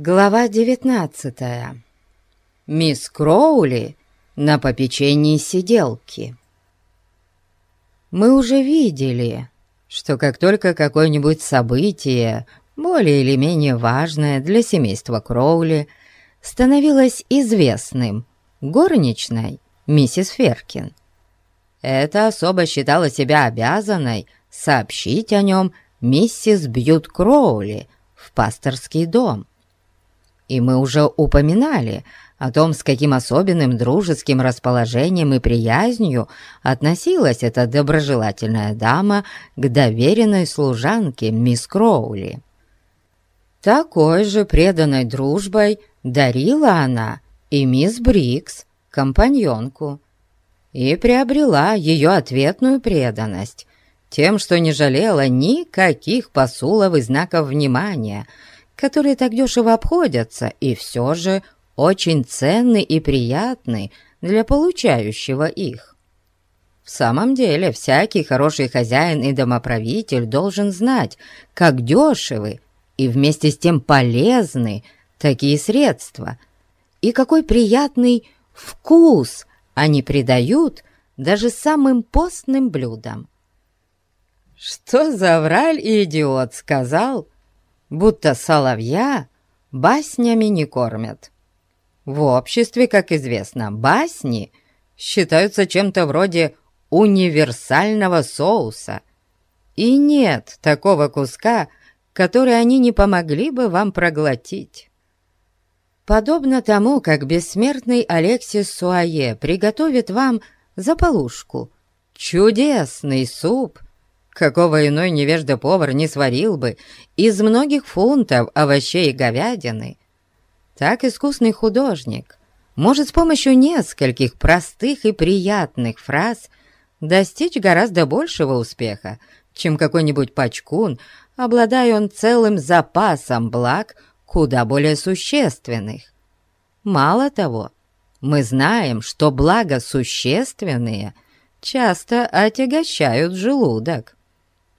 Глава девятнадцатая. Мисс Кроули на попечении сиделки. Мы уже видели, что как только какое-нибудь событие, более или менее важное для семейства Кроули, становилось известным горничной миссис Феркин, эта особа считала себя обязанной сообщить о нем миссис Бьют Кроули в пасторский дом и мы уже упоминали о том, с каким особенным дружеским расположением и приязнью относилась эта доброжелательная дама к доверенной служанке мисс Кроули. Такой же преданной дружбой дарила она и мисс Брикс, компаньонку, и приобрела ее ответную преданность тем, что не жалела никаких посулов и знаков внимания – которые так дешево обходятся и все же очень ценны и приятны для получающего их. В самом деле, всякий хороший хозяин и домоправитель должен знать, как дешевы и вместе с тем полезны такие средства, и какой приятный вкус они придают даже самым постным блюдам. «Что за враль идиот сказал?» Будто соловья баснями не кормят. В обществе, как известно, басни считаются чем-то вроде универсального соуса. И нет такого куска, который они не помогли бы вам проглотить. Подобно тому, как бессмертный Алексис Суае приготовит вам заполушку, чудесный суп какого иной невежда-повар не сварил бы из многих фунтов овощей и говядины, так искусный художник может с помощью нескольких простых и приятных фраз достичь гораздо большего успеха, чем какой-нибудь пачкун, обладая он целым запасом благ, куда более существенных. Мало того, мы знаем, что блага существенные часто отягощают желудок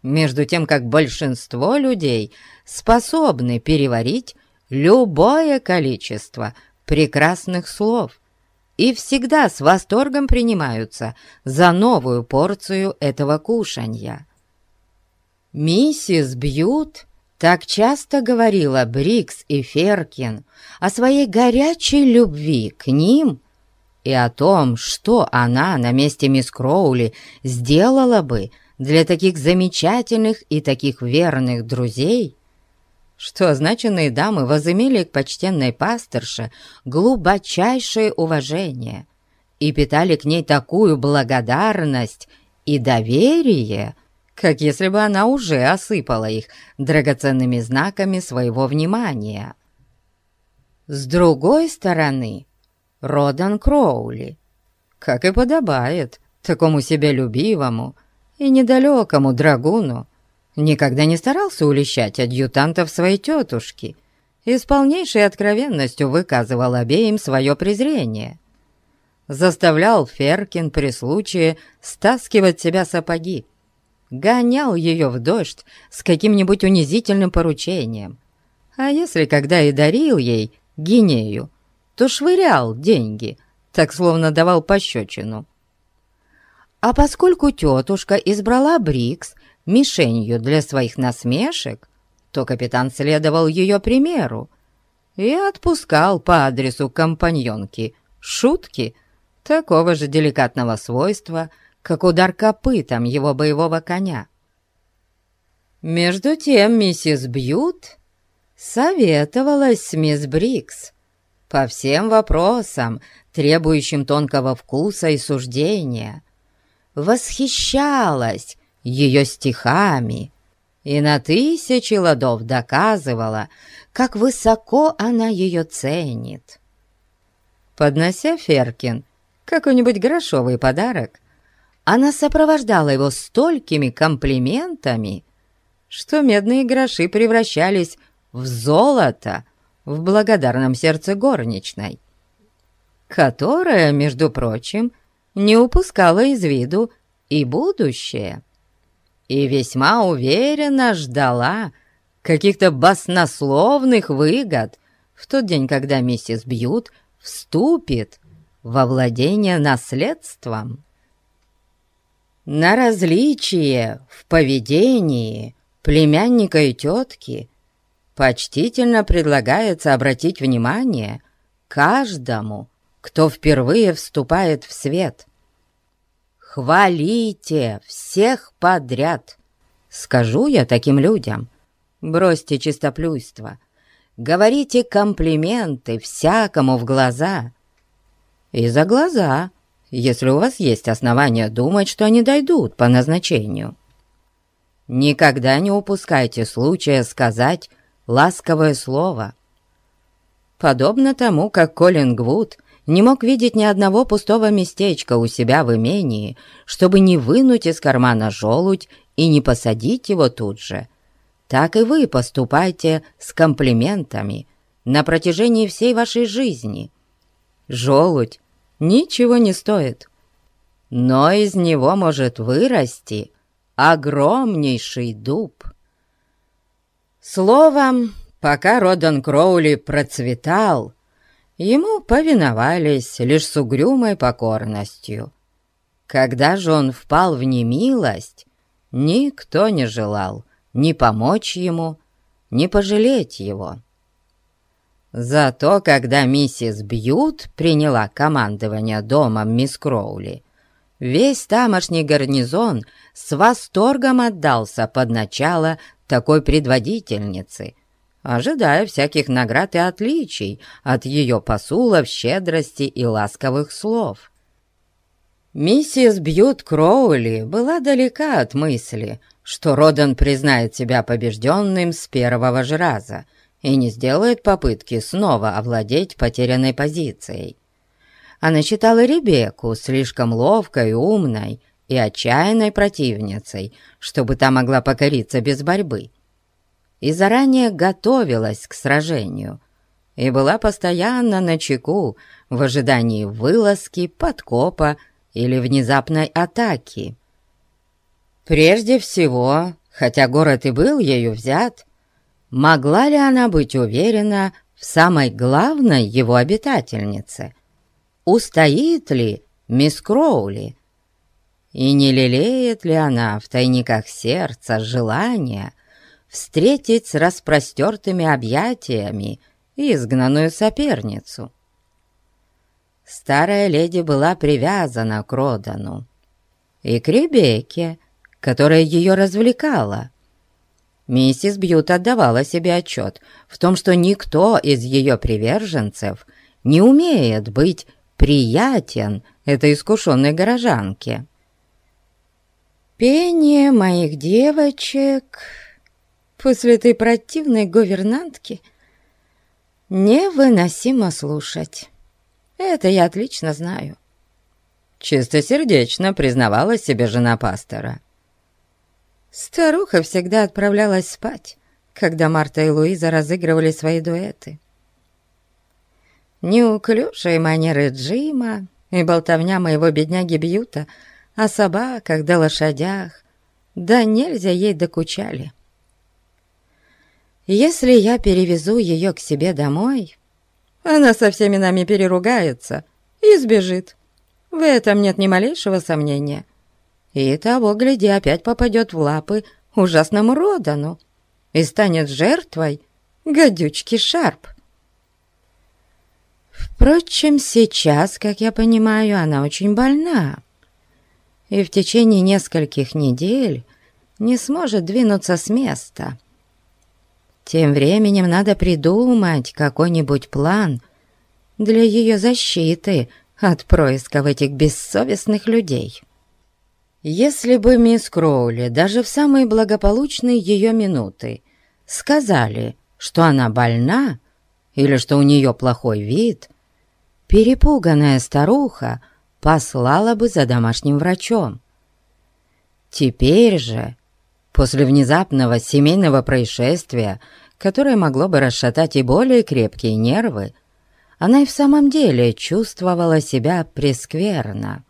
между тем как большинство людей способны переварить любое количество прекрасных слов и всегда с восторгом принимаются за новую порцию этого кушанья. Миссис Бьют так часто говорила Брикс и Феркин о своей горячей любви к ним и о том, что она на месте мисс Кроули сделала бы для таких замечательных и таких верных друзей, что означенные дамы возымели к почтенной пасторше глубочайшее уважение и питали к ней такую благодарность и доверие, как если бы она уже осыпала их драгоценными знаками своего внимания. С другой стороны, Родан Кроули, как и подобает такому себялюбивому, и недалекому драгуну никогда не старался улещать адъютантов своей тетушки и с полнейшей откровенностью выказывал обеим свое презрение. Заставлял Феркин при случае стаскивать себя сапоги, гонял ее в дождь с каким-нибудь унизительным поручением. А если когда и дарил ей гинею, то швырял деньги, так словно давал пощечину. А поскольку тетушка избрала Брикс мишенью для своих насмешек, то капитан следовал ее примеру и отпускал по адресу компаньонки шутки такого же деликатного свойства, как удар копытом его боевого коня. Между тем миссис Бьют советовалась с мисс Брикс по всем вопросам, требующим тонкого вкуса и суждения, восхищалась ее стихами и на тысячи ладов доказывала, как высоко она ее ценит. Поднося Феркин какой-нибудь грошовый подарок, она сопровождала его столькими комплиментами, что медные гроши превращались в золото в благодарном сердце горничной, которая, между прочим, не упускала из виду и будущее, и весьма уверенно ждала каких-то баснословных выгод в тот день, когда миссис Бьют вступит во владение наследством. На различие в поведении племянника и тетки почтительно предлагается обратить внимание каждому, кто впервые вступает в свет. Хвалите всех подряд, скажу я таким людям. Бросьте чистоплюйство, говорите комплименты всякому в глаза. И за глаза, если у вас есть основания думать, что они дойдут по назначению. Никогда не упускайте случая сказать ласковое слово. Подобно тому, как Колин Гвуд не мог видеть ни одного пустого местечка у себя в имении, чтобы не вынуть из кармана желудь и не посадить его тут же, так и вы поступайте с комплиментами на протяжении всей вашей жизни. Желудь ничего не стоит, но из него может вырасти огромнейший дуб. Словом, пока Родан Кроули процветал, ему повиновались лишь с угрюмой покорностью. Когда же он впал в немилость, никто не желал ни помочь ему, ни пожалеть его. Зато когда миссис Бьют приняла командование домом мисс Кроули, весь тамошний гарнизон с восторгом отдался под начало такой предводительницы, ожидая всяких наград и отличий от ее посулов, щедрости и ласковых слов. Миссис Бьют Кроули была далека от мысли, что Родан признает себя побежденным с первого же раза и не сделает попытки снова овладеть потерянной позицией. Она считала Ребекку слишком ловкой, умной и отчаянной противницей, чтобы та могла покориться без борьбы. И заранее готовилась к сражению и была постоянно на чеку в ожидании вылазки, подкопа или внезапной атаки. Прежде всего, хотя город и был ею взят, могла ли она быть уверена в самой главной его обитательнице? Устоит ли мисс Кроули и не лелеет ли она в тайниках сердца желания встретить с распростертыми объятиями изгнанную соперницу? Старая леди была привязана к Родану и к Ребекке, которая ее развлекала. Миссис Бьют отдавала себе отчет в том, что никто из ее приверженцев не умеет быть приятен этой искушенной горожанке. Пение моих девочек после этой противной гувернантки невыносимо слушать. Это я отлично знаю. Чистосердечно признавала себе жена пастора. Старуха всегда отправлялась спать, когда Марта и Луиза разыгрывали свои дуэты. Неуклюжие манеры Джима и болтовня моего бедняги Бьюта — о собаках да лошадях, да нельзя ей докучали. Если я перевезу ее к себе домой, она со всеми нами переругается и сбежит. В этом нет ни малейшего сомнения. И того, гляди, опять попадет в лапы ужасному Родану и станет жертвой гадючки Шарп. Впрочем, сейчас, как я понимаю, она очень больна и в течение нескольких недель не сможет двинуться с места. Тем временем надо придумать какой-нибудь план для ее защиты от происков этих бессовестных людей. Если бы мисс Кроули даже в самые благополучные ее минуты сказали, что она больна или что у нее плохой вид, перепуганная старуха послала бы за домашним врачом. Теперь же, после внезапного семейного происшествия, которое могло бы расшатать и более крепкие нервы, она и в самом деле чувствовала себя прескверно.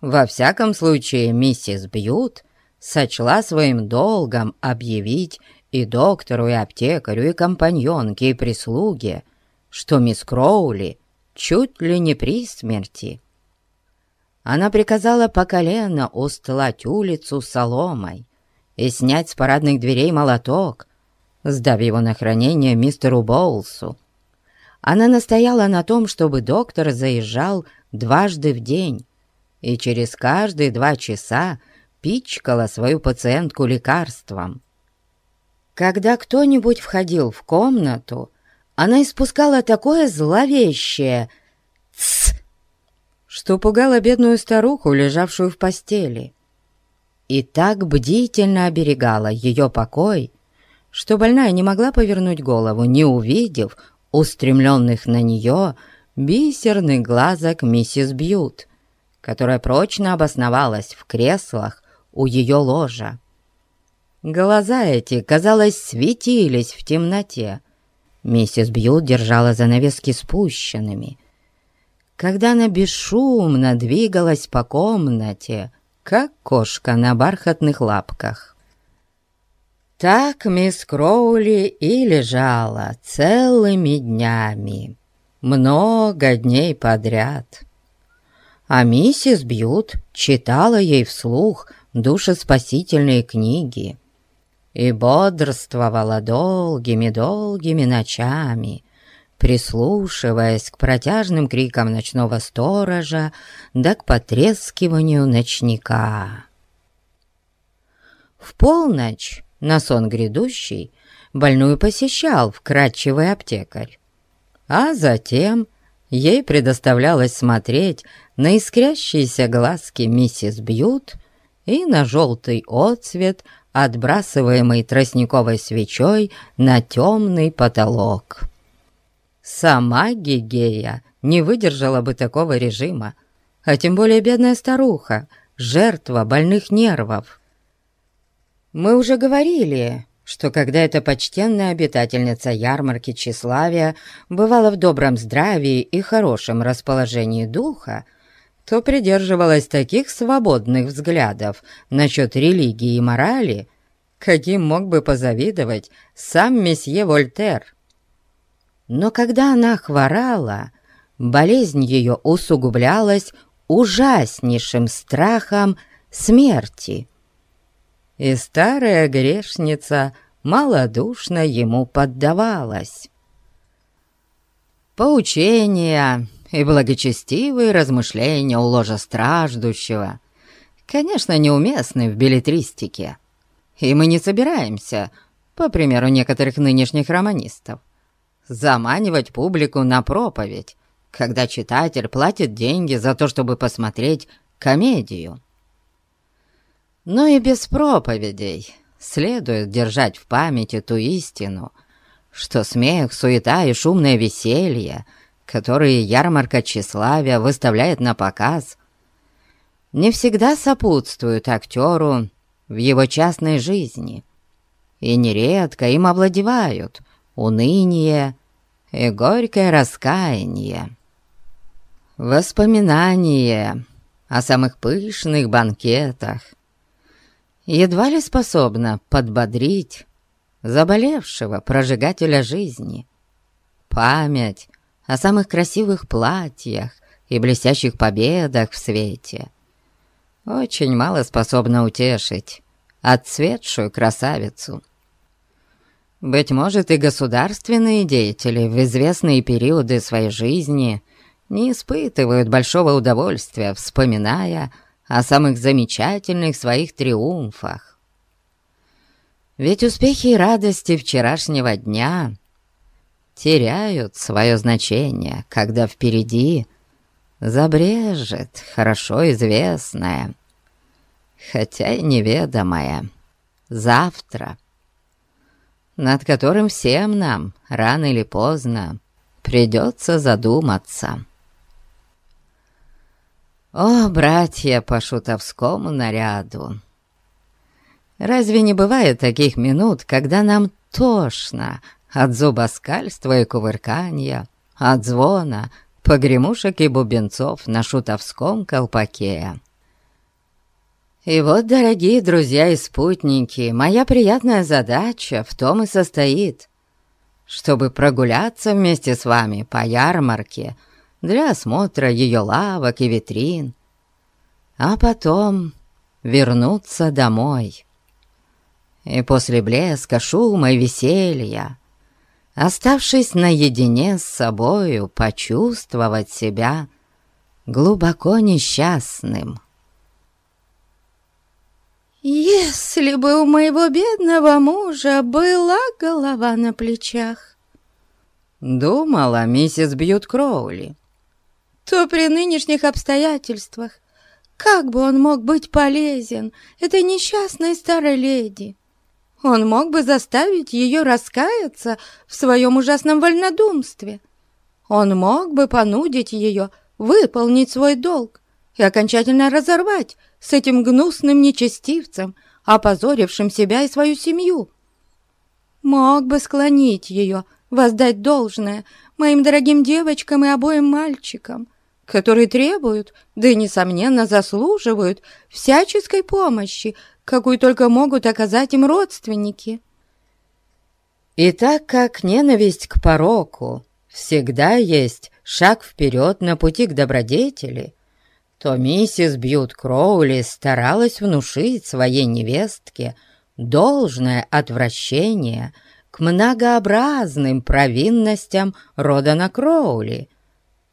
Во всяком случае, миссис Бьют сочла своим долгом объявить и доктору, и аптекарю, и компаньонке, и прислуге, что мисс Кроули чуть ли не при смерти. Она приказала по колено устлать улицу соломой и снять с парадных дверей молоток, сдав его на хранение мистеру Боулсу. Она настояла на том, чтобы доктор заезжал дважды в день и через каждые два часа пичкала свою пациентку лекарством. Когда кто-нибудь входил в комнату, она испускала такое зловещее что пугало бедную старуху, лежавшую в постели. И так бдительно оберегала ее покой, что больная не могла повернуть голову, не увидев устремленных на нее бисерных глазок миссис Бьют, которая прочно обосновалась в креслах у ее ложа. Глаза эти, казалось, светились в темноте. Миссис Бьют держала занавески спущенными. Когда она бесшумно двигалась по комнате, как кошка на бархатных лапках. Так мисс Кроули и лежала целыми днями, много дней подряд. А миссис Бьют читала ей вслух душеспасительные книги и бодрствовала долгими-долгими ночами, прислушиваясь к протяжным крикам ночного сторожа да к потрескиванию ночника. В полночь на сон грядущий больную посещал вкрадчивый аптекарь. А затем ей предоставлялось смотреть на искрящиеся глазки миссис Бьют и на желтый отцвет, отбрасываемый тростниковой свечой на темный потолок. Сама Гигея не выдержала бы такого режима, а тем более бедная старуха, жертва больных нервов. Мы уже говорили, что когда эта почтенная обитательница ярмарки тщеславия бывала в добром здравии и хорошем расположении духа, то придерживалась таких свободных взглядов насчет религии и морали, каким мог бы позавидовать сам месье Вольтер. Но когда она хворала, болезнь ее усугублялась ужаснейшим страхом смерти – и старая грешница малодушно ему поддавалась. Поучения и благочестивые размышления у ложа страждущего, конечно, неуместны в билетристике, и мы не собираемся, по примеру некоторых нынешних романистов, заманивать публику на проповедь, когда читатель платит деньги за то, чтобы посмотреть комедию. Но и без проповедей следует держать в памяти ту истину, что смех, суета и шумное веселье, которые ярмарка тщеславия выставляет на показ, не всегда сопутствуют актеру в его частной жизни, и нередко им овладевают уныние и горькое раскаяние. Воспоминания о самых пышных банкетах, едва ли способна подбодрить заболевшего прожигателя жизни. Память о самых красивых платьях и блестящих победах в свете очень мало способна утешить отцветшую красавицу. Быть может, и государственные деятели в известные периоды своей жизни не испытывают большого удовольствия, вспоминая о самых замечательных своих триумфах. Ведь успехи и радости вчерашнего дня теряют свое значение, когда впереди забрежет хорошо известное, хотя и неведомое, завтра, над которым всем нам рано или поздно придется задуматься. О, братья по шутовскому наряду! Разве не бывает таких минут, когда нам тошно от зубоскальства и кувыркания, от звона, погремушек и бубенцов на шутовском колпаке? И вот, дорогие друзья и спутники, моя приятная задача в том и состоит, чтобы прогуляться вместе с вами по ярмарке для осмотра ее лавок и витрин, а потом вернуться домой. И после блеска, шума и веселья, оставшись наедине с собою, почувствовать себя глубоко несчастным. «Если бы у моего бедного мужа была голова на плечах», — думала миссис Бьют Кроули, «то при нынешних обстоятельствах как бы он мог быть полезен этой несчастной старой леди? Он мог бы заставить ее раскаяться в своем ужасном вольнодумстве. Он мог бы понудить ее выполнить свой долг и окончательно разорвать с этим гнусным нечестивцем, опозорившим себя и свою семью. Мог бы склонить ее, воздать должное моим дорогим девочкам и обоим мальчикам, которые требуют, да и, несомненно, заслуживают всяческой помощи, какую только могут оказать им родственники. И так как ненависть к пороку всегда есть шаг вперед на пути к добродетели, то миссис Бьют Кроули старалась внушить своей невестке должное отвращение к многообразным провинностям Родана Кроули,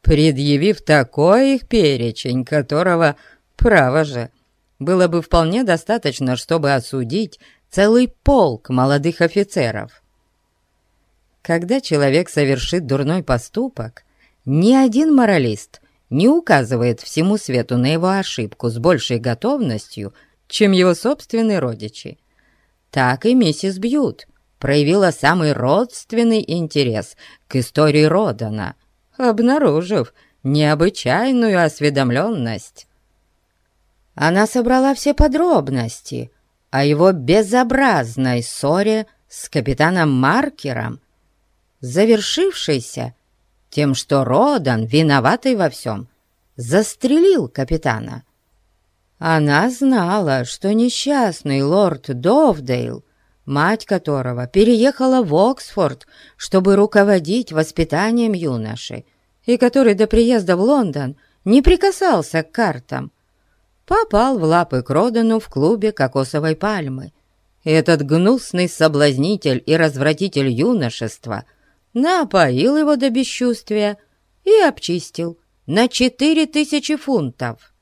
предъявив такой их перечень, которого, право же, было бы вполне достаточно, чтобы осудить целый полк молодых офицеров. Когда человек совершит дурной поступок, ни один моралист не указывает всему свету на его ошибку с большей готовностью, чем его собственные родичи. Так и миссис Бьют проявила самый родственный интерес к истории Родана, обнаружив необычайную осведомленность. Она собрала все подробности о его безобразной ссоре с капитаном Маркером, завершившейся тем, что Родан, виноватый во всем, застрелил капитана. Она знала, что несчастный лорд Довдейл, мать которого переехала в Оксфорд, чтобы руководить воспитанием юноши, и который до приезда в Лондон не прикасался к картам, попал в лапы к Родану в клубе кокосовой пальмы. И этот гнусный соблазнитель и развратитель юношества — напоил его до бесчувствия и обчистил на четыре тысячи фунтов.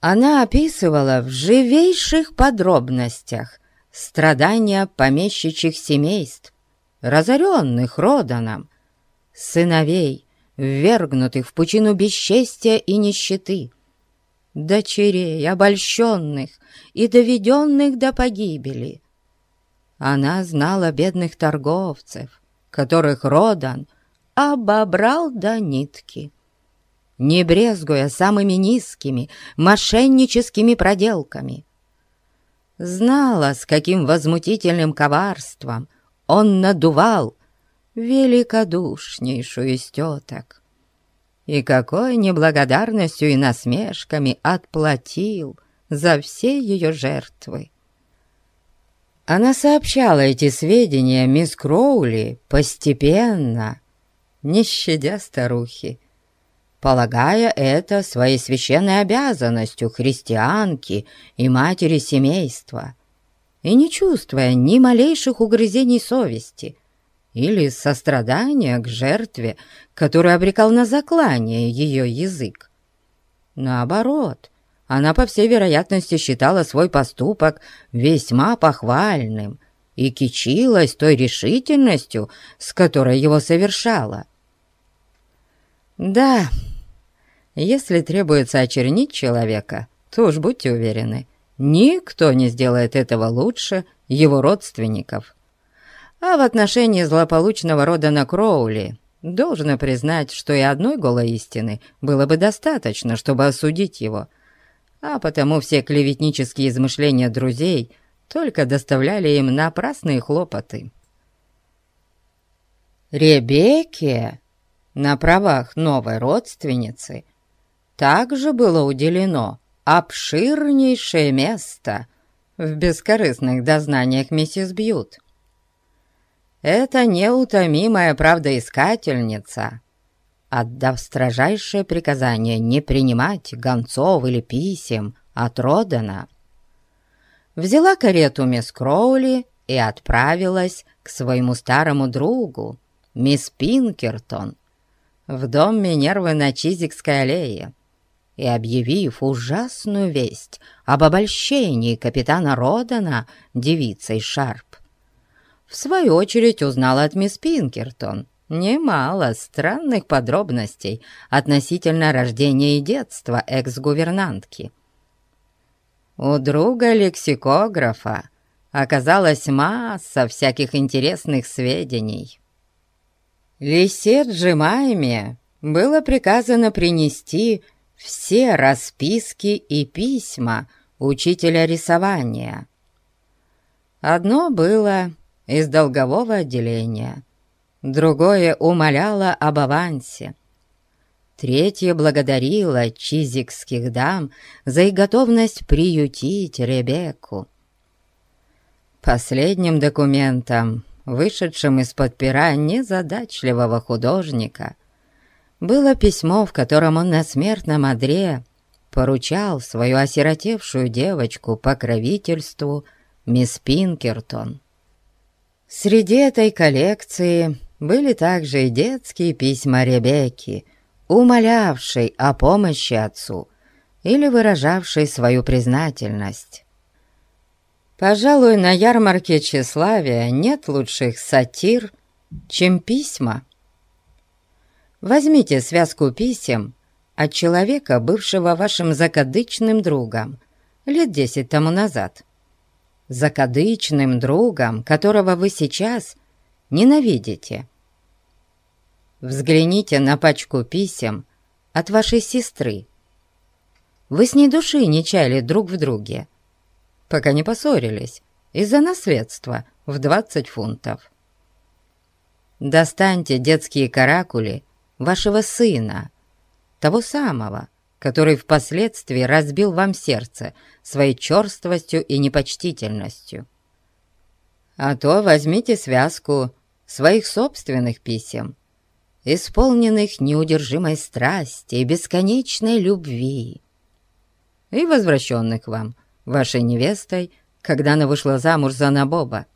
Она описывала в живейших подробностях страдания помещичьих семейств, разоренных Роданом, сыновей, ввергнутых в пучину бесчестия и нищеты, дочерей, обольщенных и доведенных до погибели. Она знала бедных торговцев, которых Родан обобрал до нитки. Не брезгуя самыми низкими мошенническими проделками. Знала, с каким возмутительным коварством он надувал великодушнейшую из. И какой неблагодарностью и насмешками отплатил за все ее жертвы. Она сообщала эти сведения мисс Кроули постепенно, не щадя старухи, полагая это своей священной обязанностью христианки и матери семейства, и не чувствуя ни малейших угрызений совести или сострадания к жертве, которую обрекал на заклание ее язык. Наоборот, она, по всей вероятности, считала свой поступок весьма похвальным и кичилась той решительностью, с которой его совершала. Да, если требуется очернить человека, то уж будьте уверены, никто не сделает этого лучше его родственников. А в отношении злополучного рода на Кроули должно признать, что и одной голой истины было бы достаточно, чтобы осудить его – а потому все клеветнические измышления друзей только доставляли им напрасные хлопоты. Ребекке на правах новой родственницы также было уделено обширнейшее место в бескорыстных дознаниях миссис Бьют. Эта неутомимая правдоискательница, отдав строжайшее приказание не принимать гонцов или писем от Родана, взяла карету мисс Кроули и отправилась к своему старому другу, мисс Пинкертон, в дом Минервы на Чизикской аллее и, объявив ужасную весть об обольщении капитана Родана девицей Шарп, в свою очередь узнала от мисс Пинкертон немало странных подробностей относительно рождения и детства экс-гувернантки. У друга лексикографа оказалась масса всяких интересных сведений. Лисе Джимайме было приказано принести все расписки и письма учителя рисования. Одно было из долгового отделения, другое умоляло об авансе, третье благодарило чизикских дам за их готовность приютить Ребекку. Последним документом вышедшим из-под пера незадачливого художника, было письмо, в котором он на смертном одре поручал свою осиротевшую девочку покровительству мисс Пинкертон. Среди этой коллекции были также и детские письма Ребекки, умолявшей о помощи отцу или выражавшей свою признательность. Пожалуй, на ярмарке тщеславия нет лучших сатир, чем письма. Возьмите связку писем от человека, бывшего вашим закадычным другом, лет десять тому назад. Закадычным другом, которого вы сейчас ненавидите. Взгляните на пачку писем от вашей сестры. Вы с ней души не чаяли друг в друге, пока не поссорились из-за наследства в 20 фунтов. Достаньте детские каракули вашего сына, того самого, который впоследствии разбил вам сердце своей черствостью и непочтительностью. А то возьмите связку своих собственных писем, исполненных неудержимой страсти и бесконечной любви, и возвращенных вам вашей невестой, когда она вышла замуж за Набоба.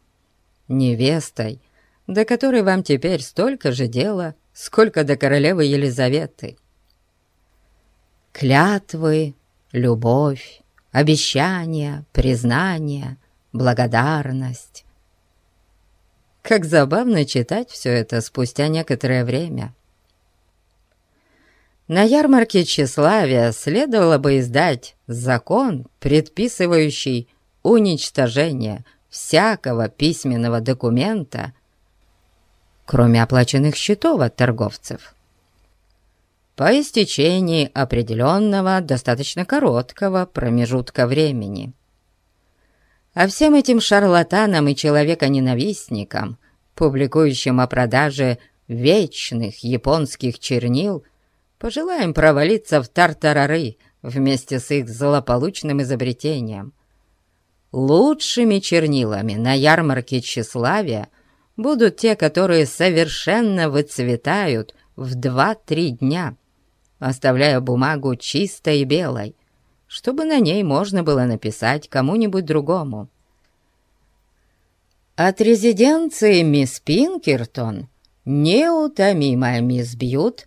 Невестой, до которой вам теперь столько же дела, сколько до королевы Елизаветы. Клятвы, любовь, обещания, признания, благодарность. Как забавно читать все это спустя некоторое время. На ярмарке тщеславия следовало бы издать закон, предписывающий уничтожение всякого письменного документа, кроме оплаченных счетов от торговцев. По истечении определенного, достаточно короткого промежутка времени. А всем этим шарлатанам и человеконенавистникам, публикующим о продаже вечных японских чернил – Пожелаем провалиться в тартарары вместе с их злополучным изобретением. Лучшими чернилами на ярмарке тщеславия будут те, которые совершенно выцветают в два-три дня, оставляя бумагу чистой и белой, чтобы на ней можно было написать кому-нибудь другому. От резиденции мисс Пинкертон неутомимая мисс Бьют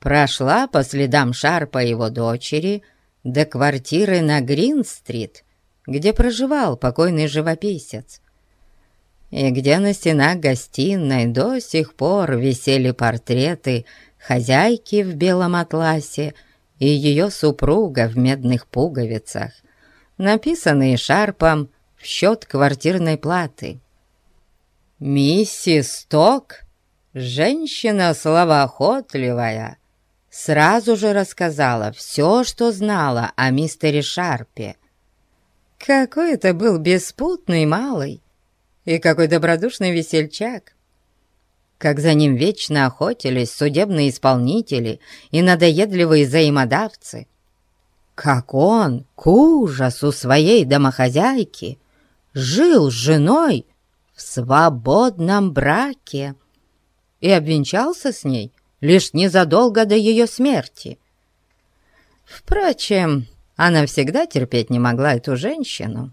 прошла по следам Шарпа его дочери до квартиры на Грин-стрит, где проживал покойный живописец, и где на стенах гостиной до сих пор висели портреты хозяйки в белом атласе и ее супруга в медных пуговицах, написанные Шарпом в счет квартирной платы. «Миссис Ток, женщина словоохотливая, сразу же рассказала все, что знала о мистере Шарпе. Какой это был беспутный малый и какой добродушный весельчак. Как за ним вечно охотились судебные исполнители и надоедливые взаимодавцы. как он, к ужасу своей домохозяйки, жил с женой в свободном браке и обвенчался с ней лишь незадолго до ее смерти. Впрочем, она всегда терпеть не могла эту женщину.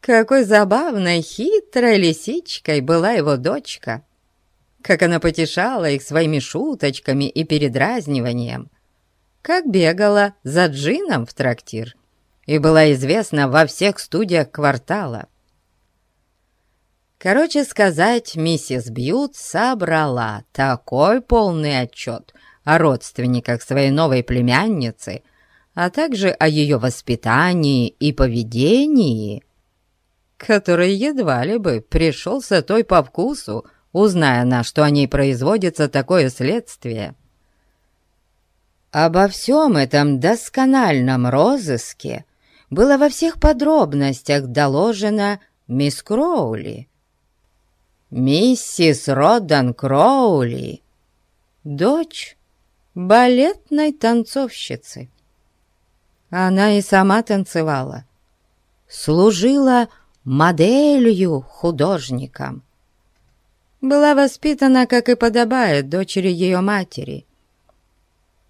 Какой забавной, хитрой лисичкой была его дочка, как она потешала их своими шуточками и передразниванием, как бегала за джином в трактир и была известна во всех студиях квартала. Короче сказать, миссис Бьют собрала такой полный отчет о родственниках своей новой племянницы, а также о ее воспитании и поведении, который едва ли бы пришелся той по вкусу, узная она, что о ней производится такое следствие. Обо всем этом доскональном розыске было во всех подробностях доложено мисс Кроули. Миссис Родан Кроули, дочь балетной танцовщицы. Она и сама танцевала, служила моделью художникам. Была воспитана, как и подобает, дочери ее матери.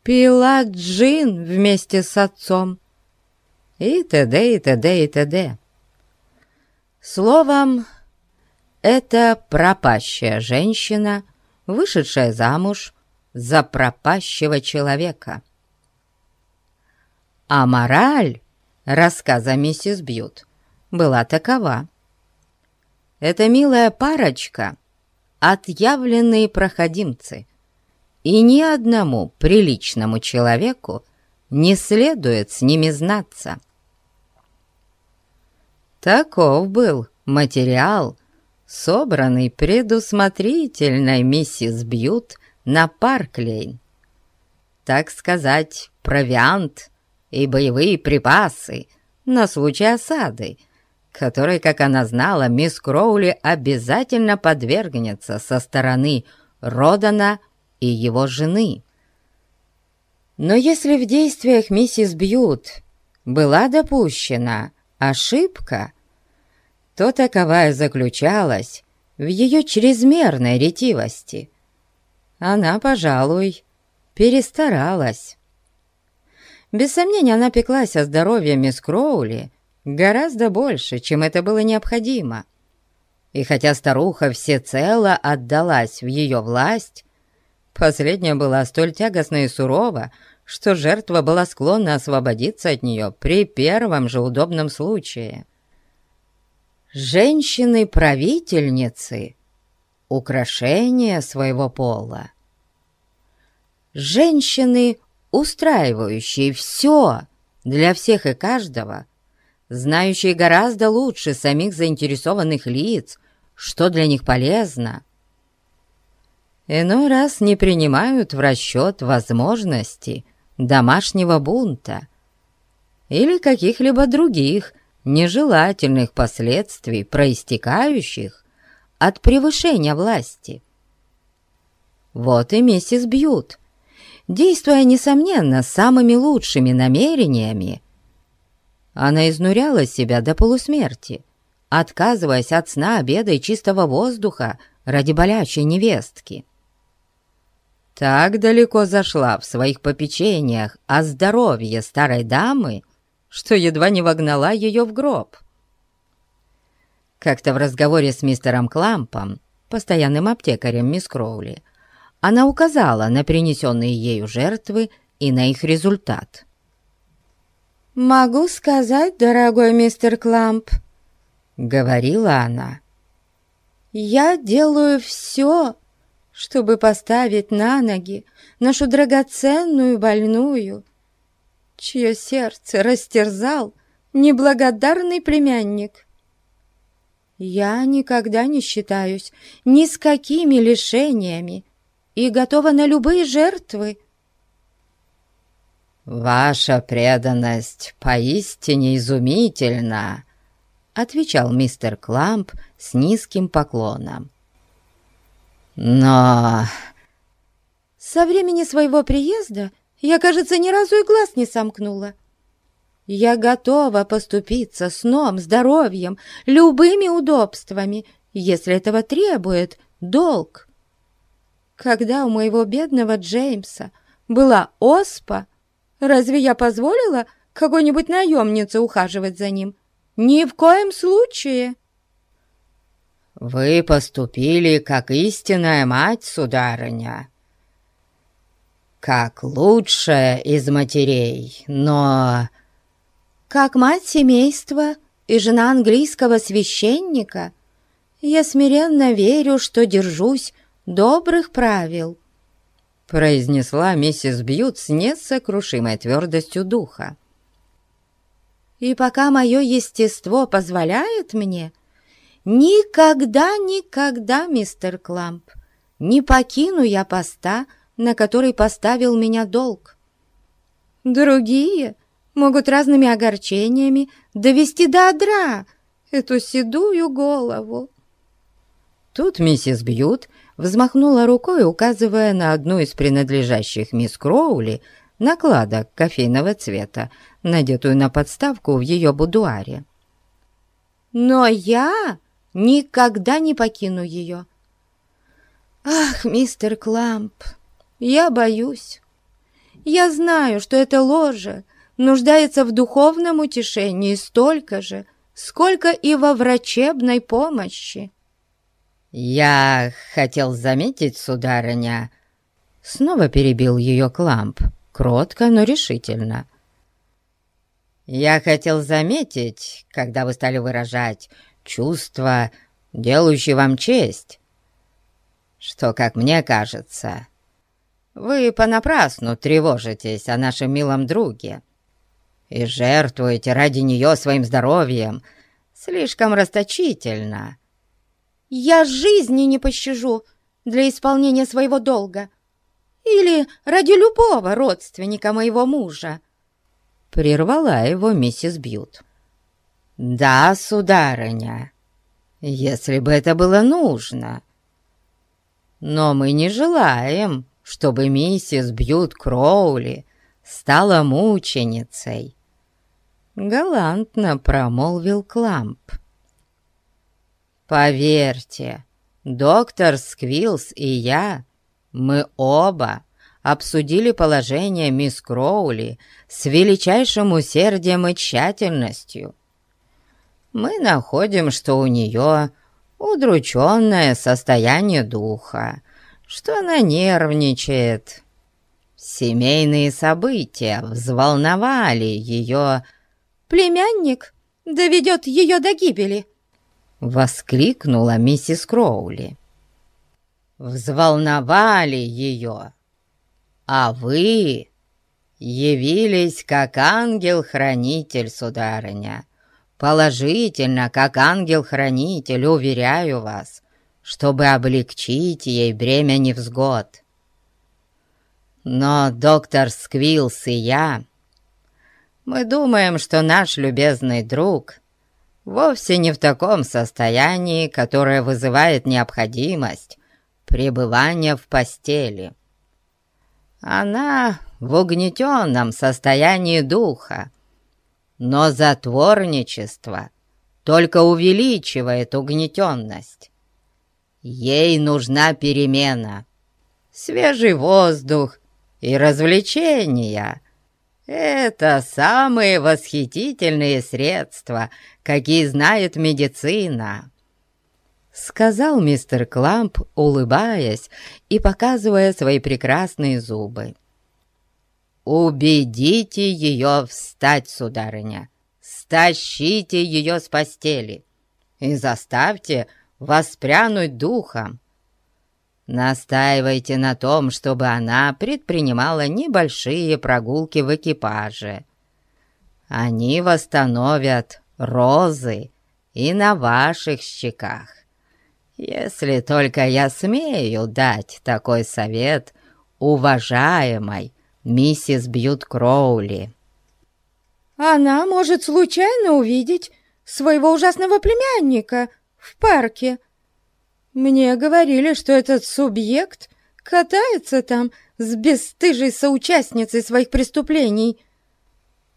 Пила джин вместе с отцом. И т.д. и т.д. и т.д. Словом, это пропащая женщина, вышедшая замуж за пропащего человека. А мораль рассказа миссис Бьют была такова. Эта милая парочка — отъявленные проходимцы, и ни одному приличному человеку не следует с ними знаться. Таков был материал, собранный предусмотрительной миссис Бьют на Парклейн. Так сказать, провиант и боевые припасы на случай осады, которой, как она знала, мисс Кроули обязательно подвергнется со стороны Родана и его жены. Но если в действиях миссис Бьют была допущена ошибка, то таковая заключалась в ее чрезмерной ретивости. Она, пожалуй, перестаралась. Без сомнения, она пеклась о здоровье мисс Кроули гораздо больше, чем это было необходимо. И хотя старуха всецело отдалась в ее власть, последняя была столь тягостна и сурова, что жертва была склонна освободиться от нее при первом же удобном случае. Женщины-правительницы — украшение своего пола. Женщины, устраивающие все для всех и каждого, знающие гораздо лучше самих заинтересованных лиц, что для них полезно, иной раз не принимают в расчет возможности домашнего бунта или каких-либо других нежелательных последствий, проистекающих от превышения власти. Вот и миссис Бьют, действуя, несомненно, самыми лучшими намерениями, она изнуряла себя до полусмерти, отказываясь от сна, обеда и чистого воздуха ради болячей невестки. Так далеко зашла в своих попечениях о здоровье старой дамы, что едва не вогнала ее в гроб. Как-то в разговоре с мистером Клампом, постоянным аптекарем мисс Кроули, она указала на принесенные ею жертвы и на их результат. «Могу сказать, дорогой мистер Кламп», — говорила она, — «я делаю все, чтобы поставить на ноги нашу драгоценную больную, чье сердце растерзал неблагодарный племянник. Я никогда не считаюсь ни с какими лишениями и готова на любые жертвы. «Ваша преданность поистине изумительна», — отвечал мистер Кламп с низким поклоном. «Но...» «Со времени своего приезда я, кажется, ни разу и глаз не сомкнула. Я готова поступиться сном, здоровьем, любыми удобствами, если этого требует долг. Когда у моего бедного Джеймса была оспа, разве я позволила какой-нибудь наемнице ухаживать за ним? Ни в коем случае. «Вы поступили как истинная мать, сударыня», как лучшая из матерей, но как мать семейства и жена английского священника, я смиренно верю, что держусь добрых правил», произнесла миссис Бьют с несокрушимой твердостью духа. «И пока мое естество позволяет мне, никогда, никогда, мистер Кламп, не покину я поста, на который поставил меня долг. Другие — могут разными огорчениями довести до одра эту седую голову. Тут миссис Бьют взмахнула рукой, указывая на одну из принадлежащих мисс Кроули накладок кофейного цвета, надетую на подставку в ее будуаре. «Но я никогда не покину ее. Ах, мистер Кламп, я боюсь. Я знаю, что это ложе нуждается в духовном утешении столько же, сколько и во врачебной помощи. «Я хотел заметить, сударыня...» Снова перебил ее Кламп, кротко, но решительно. «Я хотел заметить, когда вы стали выражать чувства, делающие вам честь, что, как мне кажется, вы понапрасну тревожитесь о нашем милом друге и жертвуете ради нее своим здоровьем слишком расточительно. Я жизни не пощажу для исполнения своего долга или ради любого родственника моего мужа. Прервала его миссис Бьют. «Да, сударыня, если бы это было нужно. Но мы не желаем, чтобы миссис Бьют Кроули стала мученицей галантно промолвил Кламп. «Поверьте, доктор Сквилс и я, мы оба обсудили положение мисс Кроули с величайшим усердием и тщательностью. Мы находим, что у нее удрученное состояние духа, что она нервничает. Семейные события взволновали ее племянник доведет ее до гибели!» — воскликнула миссис Кроули. «Взволновали ее, а вы явились как ангел-хранитель, сударыня, положительно, как ангел-хранитель, уверяю вас, чтобы облегчить ей бремя невзгод. Но доктор Сквилс и я мы думаем, что наш любезный друг вовсе не в таком состоянии, которое вызывает необходимость пребывания в постели. Она в угнетенном состоянии духа, но затворничество только увеличивает угнетенность. Ей нужна перемена, свежий воздух и развлечения — это самые восхитительные средства, какие знает медицина», — сказал мистер Кламп, улыбаясь и показывая свои прекрасные зубы. «Убедите ее встать, сударыня, стащите ее с постели и заставьте воспрянуть духом. Настаивайте на том, чтобы она предпринимала небольшие прогулки в экипаже. Они восстановят розы и на ваших щеках. Если только я смею дать такой совет уважаемой миссис Бьют Кроули. Она может случайно увидеть своего ужасного племянника в парке, мне говорили, что этот субъект катается там с бесстыжей соучастницей своих преступлений.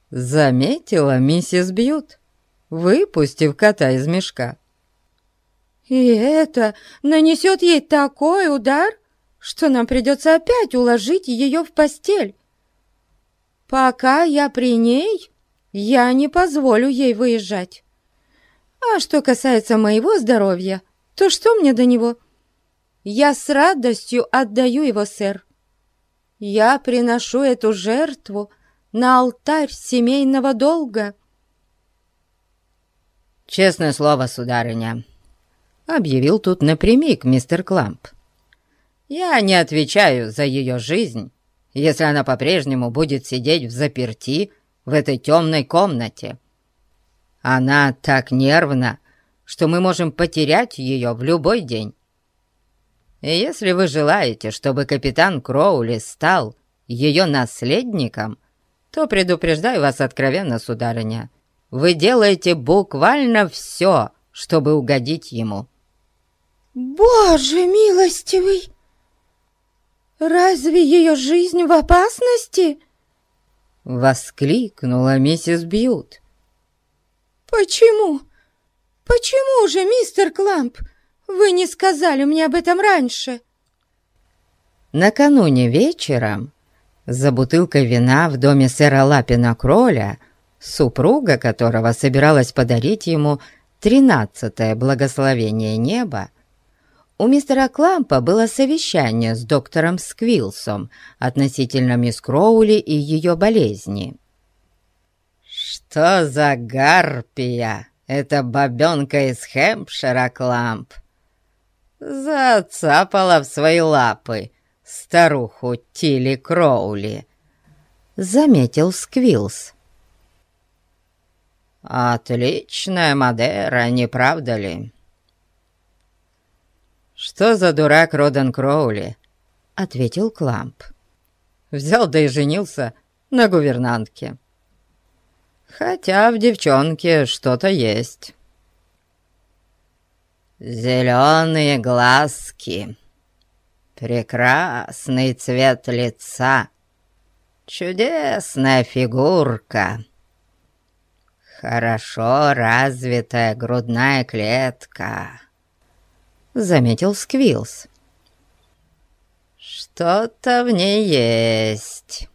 Заметила миссис Бьют, выпустив кота из мешка. И это нанесет ей такой удар, что нам придется опять уложить ее в постель. Пока я при ней, я не позволю ей выезжать. А что касается моего здоровья, то что мне до него? Я с радостью отдаю его, сэр. Я приношу эту жертву на алтарь семейного долга. «Честное слово, сударыня», — объявил тут напрямик мистер Кламп. «Я не отвечаю за ее жизнь, если она по-прежнему будет сидеть в заперти в этой темной комнате. Она так нервна, что мы можем потерять ее в любой день. И если вы желаете, чтобы капитан Кроули стал ее наследником, то предупреждаю вас откровенно, сударыня, вы делаете буквально все, чтобы угодить ему». «Боже милостивый! Разве ее жизнь в опасности?» Воскликнула миссис Бьют. «Почему? Почему же, мистер Кламп, вы не сказали мне об этом раньше?» Накануне вечером за бутылкой вина в доме сэра Лапина Кроля, супруга которого собиралась подарить ему тринадцатое благословение неба, у мистера Клампа было совещание с доктором Сквилсом относительно мисс Кроули и ее болезни. «Что за гарпия? Это бабенка из Хэмпшира, Кламп!» Зацапала в свои лапы старуху Тилли Кроули, заметил Сквилс. «Отличная Мадера, не правда ли?» «Что за дурак Родан Кроули?» — ответил Кламп. «Взял да и женился на гувернантке. Хотя в девчонке что-то есть». «Зеленые глазки, прекрасный цвет лица, чудесная фигурка, хорошо развитая грудная клетка». — заметил Сквилс. «Что-то в ней есть».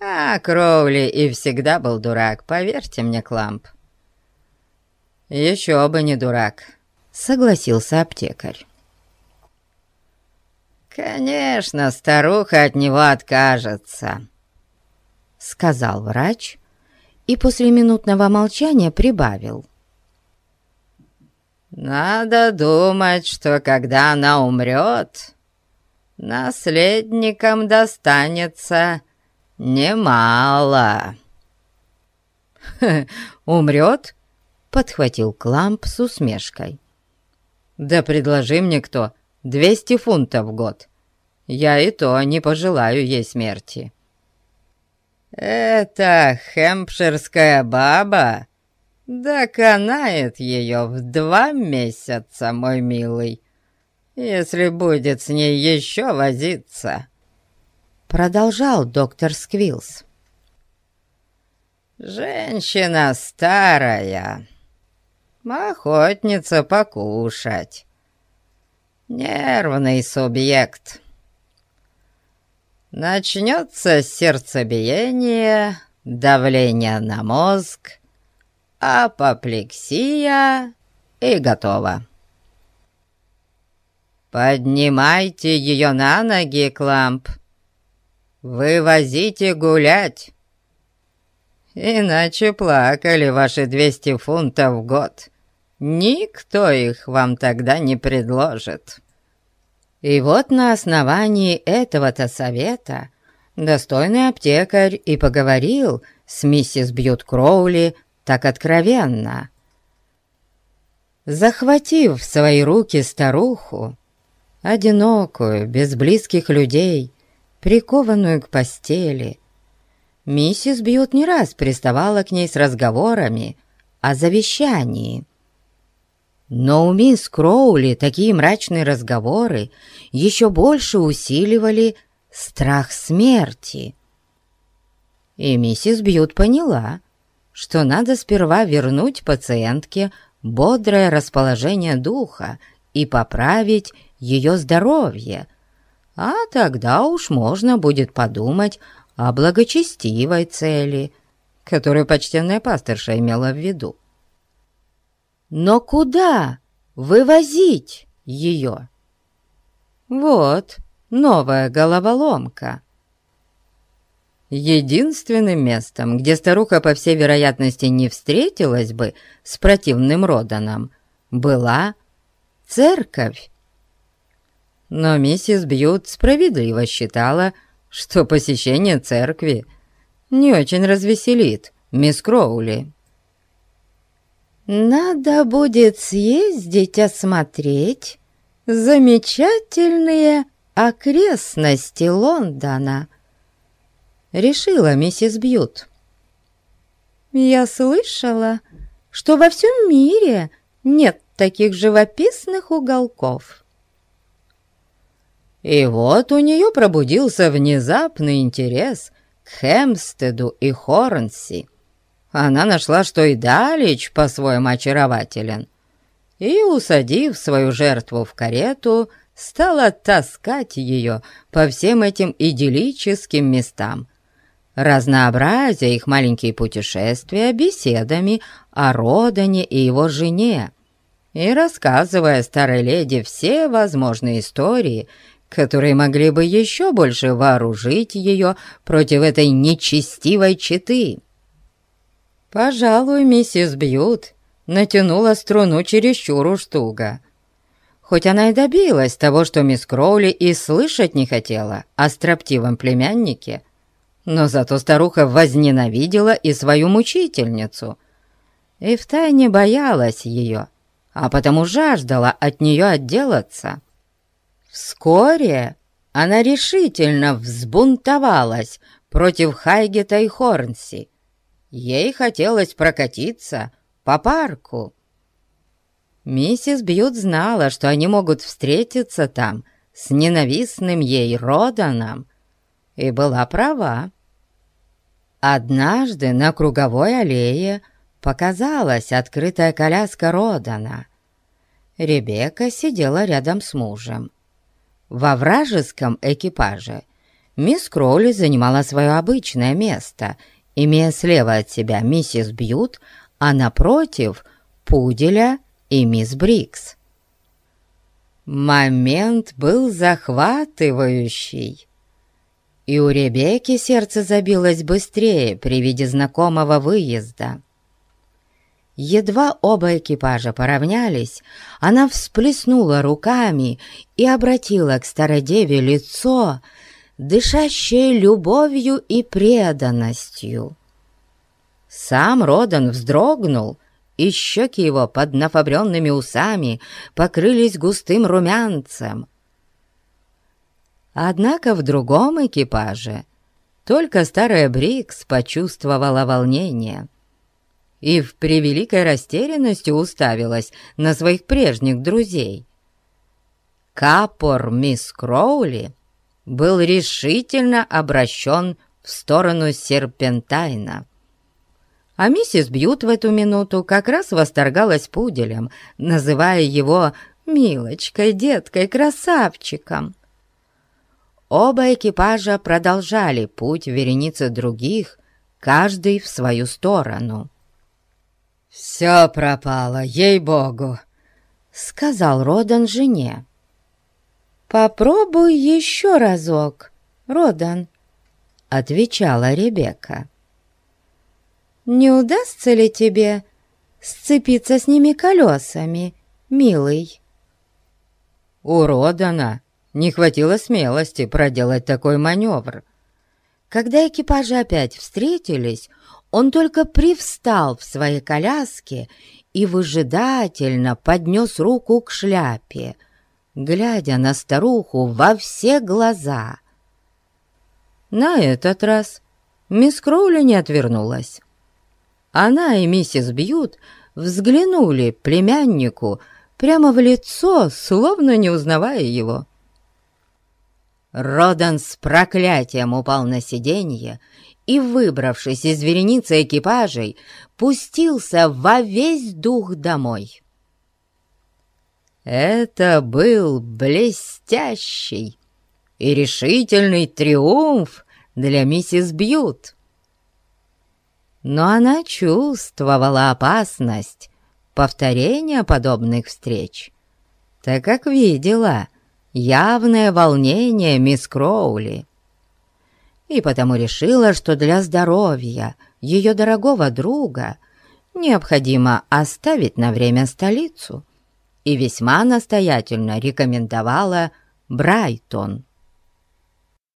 А Кроули и всегда был дурак, поверьте мне, Кламп. «Еще бы не дурак», — согласился аптекарь. «Конечно, старуха от него откажется», — сказал врач и после минутного молчания прибавил. Надо думать, что когда она умрет, наследникам достанется немало. «Умрет?» — подхватил Кламп с усмешкой. «Да предложи мне кто двести фунтов в год. Я и то не пожелаю ей смерти». «Это хэмпширская баба доконает ее в два месяца, мой милый, если будет с ней еще возиться», — продолжал доктор Сквилс. «Женщина старая, охотница покушать, нервный субъект. Начнется сердцебиение, давление на мозг, апоплексия и готово. Поднимайте ее на ноги, Кламп. Вывозите гулять. Иначе плакали ваши двести фунтов в год. Никто их вам тогда не предложит. И вот на основании этого-то совета достойный аптекарь и поговорил с миссис Бьют Кроули так откровенно. Захватив в свои руки старуху, одинокую, без близких людей, прикованную к постели, миссис Бьют не раз приставала к ней с разговорами о завещании. Но у мисс Кроули такие мрачные разговоры еще больше усиливали страх смерти. И миссис Бьют поняла, что надо сперва вернуть пациентке бодрое расположение духа и поправить ее здоровье, а тогда уж можно будет подумать о благочестивой цели, которую почтенная пасторша имела в виду. Но куда вывозить ее? Вот новая головоломка. Единственным местом, где старуха, по всей вероятности, не встретилась бы с противным Роданом, была церковь. Но миссис Бьют справедливо считала, что посещение церкви не очень развеселит мисс Кроули. Надо будет съездить осмотреть замечательные окрестности Лондона, решила миссис Бьют. Я слышала, что во всем мире нет таких живописных уголков. И вот у нее пробудился внезапный интерес к Хемстеду и Хорнси, она нашла, что и Далич по-своему очарователен, и, усадив свою жертву в карету, стала таскать ее по всем этим идиллическим местам, разнообразя их маленькие путешествия беседами о Родане и его жене, и рассказывая старой леди все возможные истории, которые могли бы еще больше вооружить ее против этой нечестивой четы. Пожалуй, миссис Бьют натянула струну чересчур уж туго. Хоть она и добилась того, что мисс Кроули и слышать не хотела о строптивом племяннике, но зато старуха возненавидела и свою мучительницу, и втайне боялась ее, а потому жаждала от нее отделаться. Вскоре она решительно взбунтовалась против Хайгета и Хорнси, Ей хотелось прокатиться по парку. Миссис Бьют знала, что они могут встретиться там с ненавистным ей Роданом, и была права. Однажды на круговой аллее показалась открытая коляска Родана. Ребекка сидела рядом с мужем. Во вражеском экипаже мисс Кроули занимала свое обычное место имея слева от себя миссис Бьют, а напротив — Пуделя и мисс Брикс. Момент был захватывающий, и у Ребекки сердце забилось быстрее при виде знакомого выезда. Едва оба экипажа поравнялись, она всплеснула руками и обратила к стародеве лицо, дышащее любовью и преданностью. Сам Родан вздрогнул, и щеки его под нафабренными усами покрылись густым румянцем. Однако в другом экипаже только старая Брикс почувствовала волнение и в превеликой растерянности уставилась на своих прежних друзей. Капор мисс Кроули был решительно обращен в сторону серпентайна. А миссис Бьют в эту минуту как раз восторгалась пуделем, называя его «милочкой, деткой, красавчиком». Оба экипажа продолжали путь в веренице других, каждый в свою сторону. «Все пропало, ей-богу!» — сказал Родан жене. «Попробуй еще разок, Родан», — отвечала Ребекка. «Не удастся ли тебе сцепиться с ними колесами, милый?» У Родана не хватило смелости проделать такой маневр. Когда экипажи опять встретились, он только привстал в своей коляске и выжидательно поднес руку к шляпе — глядя на старуху во все глаза. На этот раз мисс Кроули не отвернулась. Она и миссис Бьют взглянули племяннику прямо в лицо, словно не узнавая его. Родан с проклятием упал на сиденье и, выбравшись из вереницы экипажей, пустился во весь дух домой. Это был блестящий и решительный триумф для миссис Бьют. Но она чувствовала опасность повторения подобных встреч, так как видела явное волнение мисс Кроули и потому решила, что для здоровья ее дорогого друга необходимо оставить на время столицу и весьма настоятельно рекомендовала Брайтон.